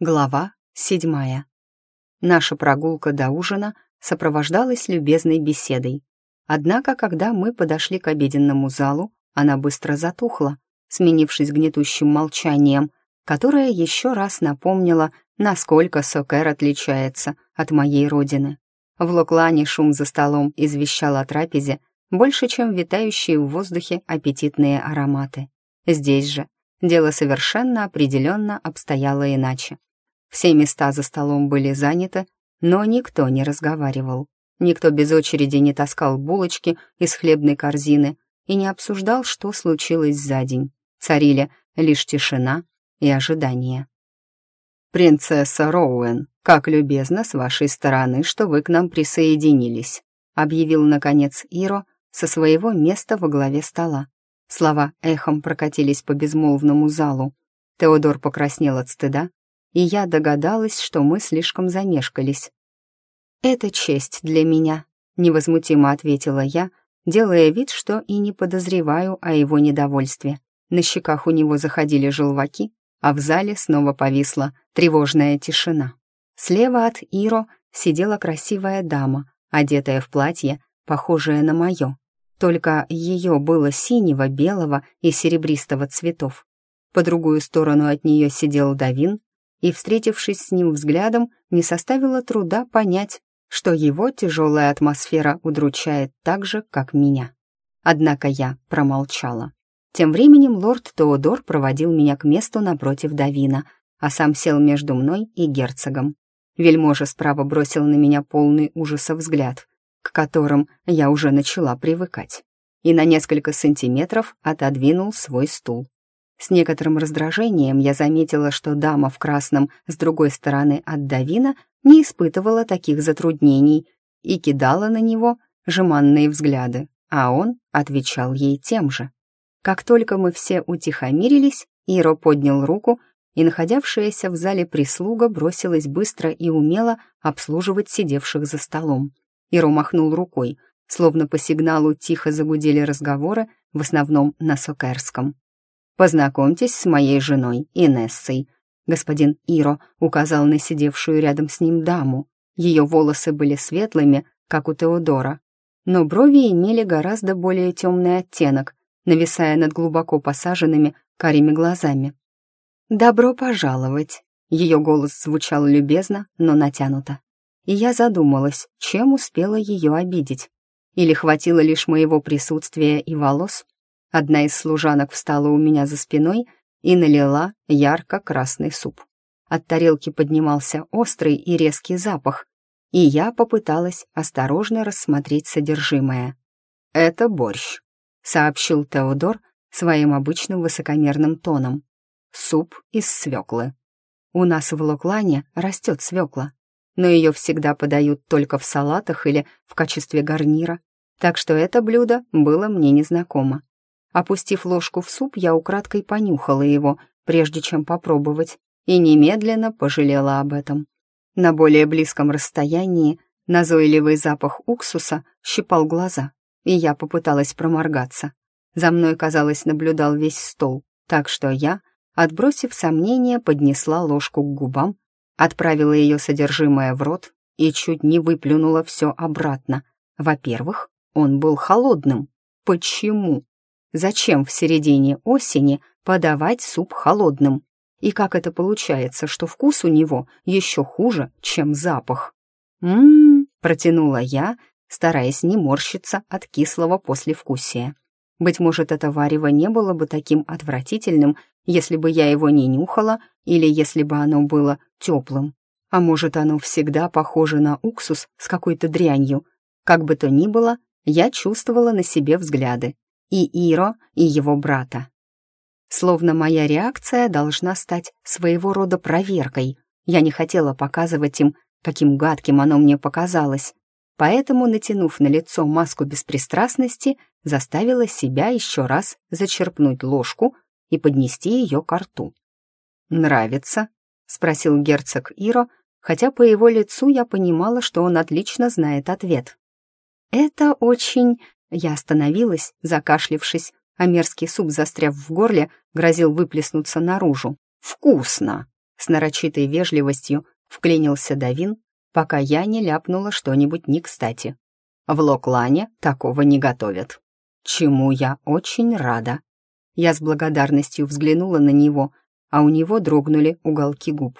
Глава седьмая. Наша прогулка до ужина сопровождалась любезной беседой. Однако, когда мы подошли к обеденному залу, она быстро затухла, сменившись гнетущим молчанием, которое еще раз напомнило, насколько Сокер отличается от моей родины. В Локлане шум за столом извещал о трапезе больше, чем витающие в воздухе аппетитные ароматы. Здесь же дело совершенно определенно обстояло иначе. Все места за столом были заняты, но никто не разговаривал. Никто без очереди не таскал булочки из хлебной корзины и не обсуждал, что случилось за день. Царили лишь тишина и ожидание. «Принцесса Роуэн, как любезно с вашей стороны, что вы к нам присоединились», объявил, наконец, Иро со своего места во главе стола. Слова эхом прокатились по безмолвному залу. Теодор покраснел от стыда и я догадалась, что мы слишком замешкались. «Это честь для меня», — невозмутимо ответила я, делая вид, что и не подозреваю о его недовольстве. На щеках у него заходили желваки, а в зале снова повисла тревожная тишина. Слева от Иро сидела красивая дама, одетая в платье, похожее на мое. Только ее было синего, белого и серебристого цветов. По другую сторону от нее сидел Давин, и, встретившись с ним взглядом, не составило труда понять, что его тяжелая атмосфера удручает так же, как меня. Однако я промолчала. Тем временем лорд Теодор проводил меня к месту напротив Давина, а сам сел между мной и герцогом. Вельможа справа бросил на меня полный ужаса взгляд, к которым я уже начала привыкать, и на несколько сантиметров отодвинул свой стул. С некоторым раздражением я заметила, что дама в красном с другой стороны от Давина не испытывала таких затруднений и кидала на него жеманные взгляды, а он отвечал ей тем же. Как только мы все утихомирились, Иро поднял руку, и находявшаяся в зале прислуга бросилась быстро и умело обслуживать сидевших за столом. Иро махнул рукой, словно по сигналу тихо загудели разговоры, в основном на сокерском. «Познакомьтесь с моей женой, Инессой». Господин Иро указал на сидевшую рядом с ним даму. Ее волосы были светлыми, как у Теодора, но брови имели гораздо более темный оттенок, нависая над глубоко посаженными карими глазами. «Добро пожаловать!» Ее голос звучал любезно, но натянуто. И я задумалась, чем успела ее обидеть. Или хватило лишь моего присутствия и волос, Одна из служанок встала у меня за спиной и налила ярко-красный суп. От тарелки поднимался острый и резкий запах, и я попыталась осторожно рассмотреть содержимое. «Это борщ», — сообщил Теодор своим обычным высокомерным тоном. «Суп из свеклы. У нас в Локлане растет свекла, но ее всегда подают только в салатах или в качестве гарнира, так что это блюдо было мне незнакомо. Опустив ложку в суп, я украдкой понюхала его, прежде чем попробовать, и немедленно пожалела об этом. На более близком расстоянии назойливый запах уксуса щипал глаза, и я попыталась проморгаться. За мной, казалось, наблюдал весь стол, так что я, отбросив сомнения, поднесла ложку к губам, отправила ее содержимое в рот и чуть не выплюнула все обратно. Во-первых, он был холодным. Почему? Зачем в середине осени подавать суп холодным? И как это получается, что вкус у него еще хуже, чем запах? «М-м-м», протянула я, стараясь не морщиться от кислого послевкусия. Быть может, это варево не было бы таким отвратительным, если бы я его не нюхала или если бы оно было теплым. А может, оно всегда похоже на уксус с какой-то дрянью. Как бы то ни было, я чувствовала на себе взгляды, и Иро, и его брата. Словно моя реакция должна стать своего рода проверкой. Я не хотела показывать им, каким гадким оно мне показалось, поэтому, натянув на лицо маску беспристрастности, заставила себя еще раз зачерпнуть ложку и поднести ее к рту. «Нравится?» — спросил герцог Иро, хотя по его лицу я понимала, что он отлично знает ответ. «Это очень я остановилась, закашлившись, а мерзкий суп, застряв в горле, грозил выплеснуться наружу. «Вкусно!» С нарочитой вежливостью вклинился Давин, пока я не ляпнула что-нибудь не кстати. В Локлане такого не готовят. Чему я очень рада. Я с благодарностью взглянула на него, а у него дрогнули уголки губ.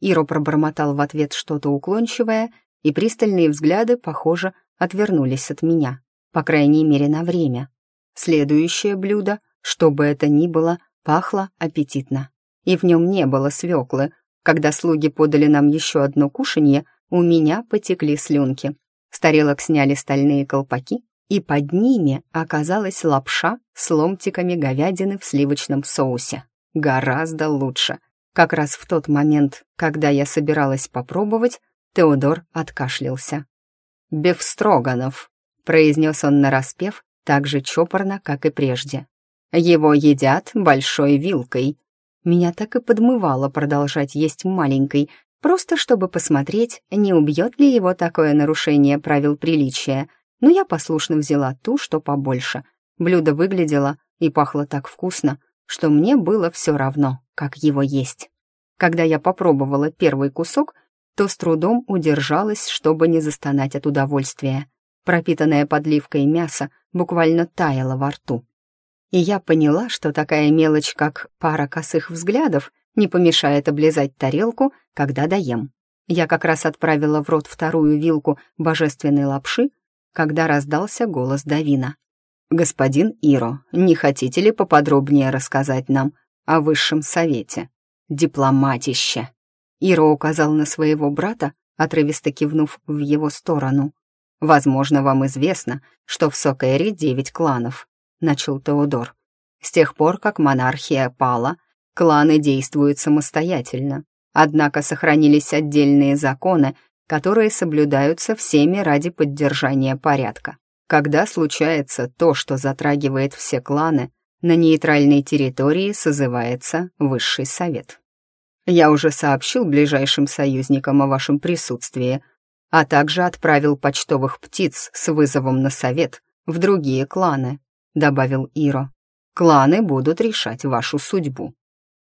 Иро пробормотал в ответ что-то уклончивое, и пристальные взгляды, похоже, отвернулись от меня, по крайней мере, на время. Следующее блюдо, что бы это ни было, пахло аппетитно. И в нем не было свеклы. Когда слуги подали нам еще одно кушанье, у меня потекли слюнки. С тарелок сняли стальные колпаки, и под ними оказалась лапша с ломтиками говядины в сливочном соусе. Гораздо лучше. Как раз в тот момент, когда я собиралась попробовать, Теодор откашлялся. «Бефстроганов», — произнес он нараспев, так же чопорно, как и прежде. «Его едят большой вилкой». Меня так и подмывало продолжать есть маленькой, просто чтобы посмотреть, не убьет ли его такое нарушение правил приличия. Но я послушно взяла ту, что побольше. Блюдо выглядело и пахло так вкусно, что мне было все равно, как его есть. Когда я попробовала первый кусок, то с трудом удержалась, чтобы не застонать от удовольствия. Пропитанное подливкой мясо буквально таяло во рту. И я поняла, что такая мелочь, как пара косых взглядов, не помешает облизать тарелку, когда доем. Я как раз отправила в рот вторую вилку божественной лапши, когда раздался голос Давина. «Господин Иро, не хотите ли поподробнее рассказать нам о высшем совете?» «Дипломатище!» Иро указал на своего брата, отрывисто кивнув в его сторону. «Возможно, вам известно, что в Сокэре девять кланов», — начал Теодор. «С тех пор, как монархия пала, кланы действуют самостоятельно, однако сохранились отдельные законы, которые соблюдаются всеми ради поддержания порядка. Когда случается то, что затрагивает все кланы, на нейтральной территории созывается Высший Совет. Я уже сообщил ближайшим союзникам о вашем присутствии, а также отправил почтовых птиц с вызовом на совет в другие кланы», — добавил Иро. «Кланы будут решать вашу судьбу».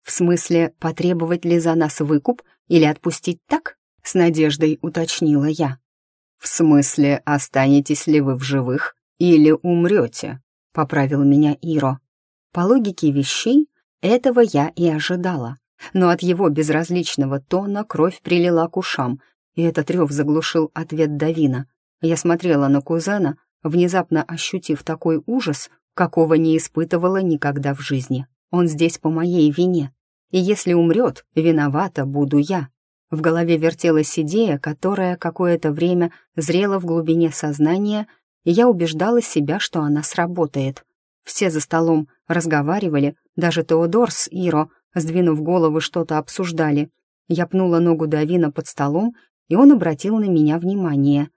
«В смысле, потребовать ли за нас выкуп или отпустить так?» — с надеждой уточнила я. «В смысле, останетесь ли вы в живых или умрете?» — поправил меня Иро. По логике вещей, этого я и ожидала но от его безразличного тона кровь прилила к ушам, и этот рев заглушил ответ Давина. Я смотрела на кузена, внезапно ощутив такой ужас, какого не испытывала никогда в жизни. Он здесь по моей вине. И если умрет, виновата буду я. В голове вертелась идея, которая какое-то время зрела в глубине сознания, и я убеждала себя, что она сработает. Все за столом разговаривали, даже Теодор с Иро сдвинув голову, что-то обсуждали. Я пнула ногу Давина под столом, и он обратил на меня внимание.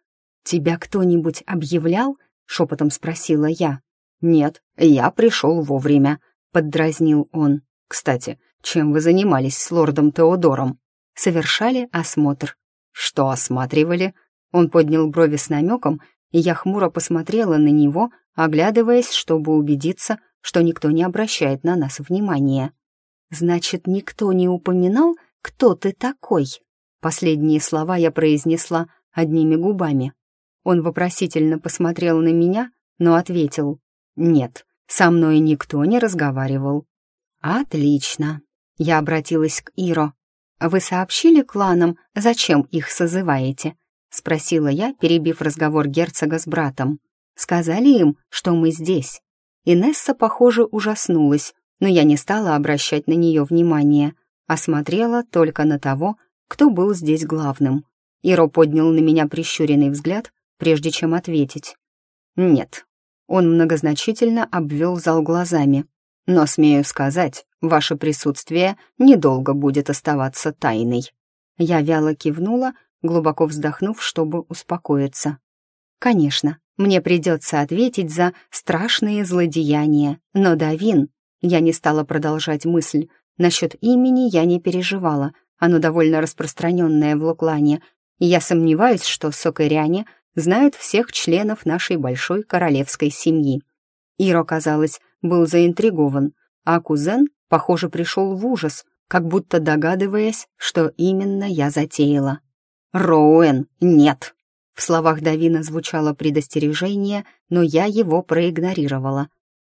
«Тебя кто-нибудь объявлял?» — шепотом спросила я. «Нет, я пришел вовремя», — поддразнил он. «Кстати, чем вы занимались с лордом Теодором?» «Совершали осмотр». «Что осматривали?» Он поднял брови с намеком, и я хмуро посмотрела на него, оглядываясь, чтобы убедиться, что никто не обращает на нас внимания. «Значит, никто не упоминал, кто ты такой?» Последние слова я произнесла одними губами. Он вопросительно посмотрел на меня, но ответил «Нет, со мной никто не разговаривал». «Отлично!» Я обратилась к Иро. «Вы сообщили кланам, зачем их созываете?» — спросила я, перебив разговор герцога с братом. «Сказали им, что мы здесь». Инесса, похоже, ужаснулась, но я не стала обращать на нее внимания, а смотрела только на того, кто был здесь главным. Иро поднял на меня прищуренный взгляд, прежде чем ответить. «Нет». Он многозначительно обвел зал глазами. «Но, смею сказать, ваше присутствие недолго будет оставаться тайной». Я вяло кивнула, глубоко вздохнув, чтобы успокоиться. «Конечно, мне придется ответить за страшные злодеяния, но Давин я не стала продолжать мысль. Насчет имени я не переживала. Оно довольно распространенное в Луклане, и я сомневаюсь, что сокыряне знают всех членов нашей большой королевской семьи. Иро, казалось, был заинтригован, а кузен, похоже, пришел в ужас, как будто догадываясь, что именно я затеяла. «Роуэн, нет!» В словах Давина звучало предостережение, но я его проигнорировала.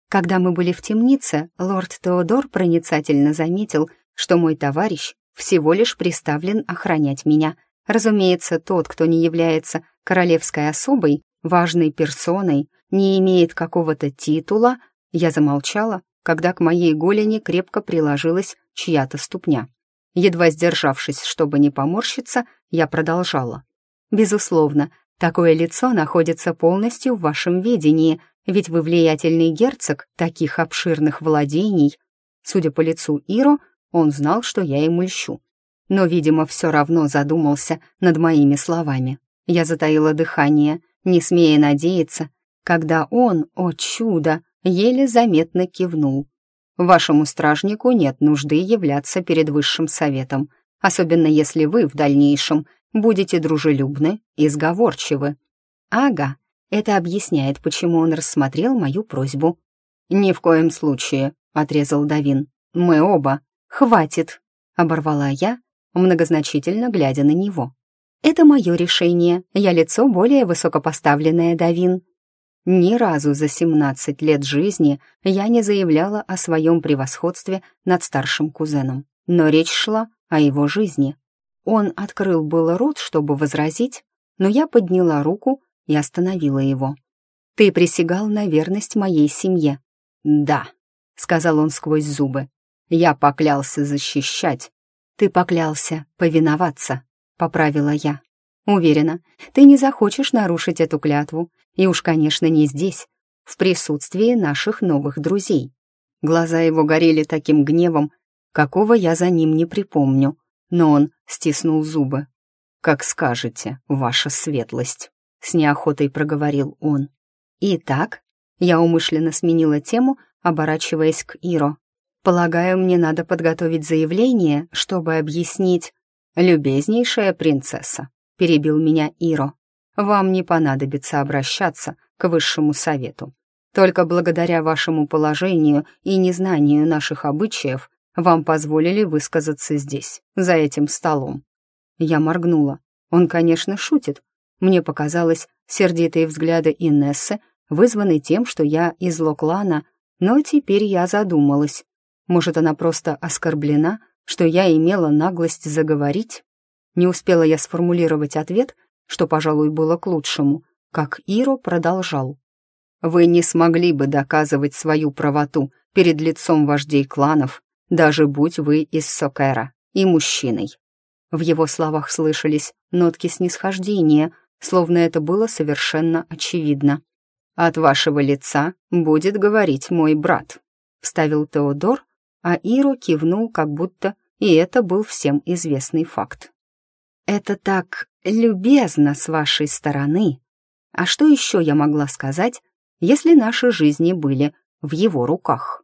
Когда мы были в темнице, лорд Теодор проницательно заметил, что мой товарищ всего лишь приставлен охранять меня. Разумеется, тот, кто не является королевской особой, важной персоной, не имеет какого-то титула, я замолчала, когда к моей голени крепко приложилась чья-то ступня. Едва сдержавшись, чтобы не поморщиться, я продолжала. «Безусловно, такое лицо находится полностью в вашем ведении, ведь вы влиятельный герцог таких обширных владений». Судя по лицу Иро, он знал, что я ему льщу. Но, видимо, все равно задумался над моими словами. Я затаила дыхание, не смея надеяться, когда он, о чудо, еле заметно кивнул. Вашему стражнику нет нужды являться перед высшим советом, особенно если вы в дальнейшем будете дружелюбны и сговорчивы. Ага, это объясняет, почему он рассмотрел мою просьбу. «Ни в коем случае», — отрезал Давин. «Мы оба». «Хватит», — оборвала я, многозначительно глядя на него. «Это мое решение. Я лицо более высокопоставленное, Давин». Ни разу за 17 лет жизни я не заявляла о своем превосходстве над старшим кузеном, но речь шла о его жизни. Он открыл было рот, чтобы возразить, но я подняла руку и остановила его. «Ты присягал на верность моей семье». «Да», — сказал он сквозь зубы. «Я поклялся защищать». «Ты поклялся повиноваться», — поправила я. «Уверена, ты не захочешь нарушить эту клятву и уж, конечно, не здесь, в присутствии наших новых друзей. Глаза его горели таким гневом, какого я за ним не припомню, но он стиснул зубы. «Как скажете, ваша светлость», — с неохотой проговорил он. «Итак», — я умышленно сменила тему, оборачиваясь к Иро. «Полагаю, мне надо подготовить заявление, чтобы объяснить...» «Любезнейшая принцесса», — перебил меня Иро вам не понадобится обращаться к высшему совету. Только благодаря вашему положению и незнанию наших обычаев вам позволили высказаться здесь, за этим столом». Я моргнула. Он, конечно, шутит. Мне показалось, сердитые взгляды Инессы вызваны тем, что я из Локлана, но теперь я задумалась. Может, она просто оскорблена, что я имела наглость заговорить? Не успела я сформулировать ответ, что, пожалуй, было к лучшему, как Иро продолжал. «Вы не смогли бы доказывать свою правоту перед лицом вождей кланов, даже будь вы из Сокера и мужчиной». В его словах слышались нотки снисхождения, словно это было совершенно очевидно. «От вашего лица будет говорить мой брат», — вставил Теодор, а Иро кивнул, как будто и это был всем известный факт. «Это так любезно с вашей стороны. А что еще я могла сказать, если наши жизни были в его руках?»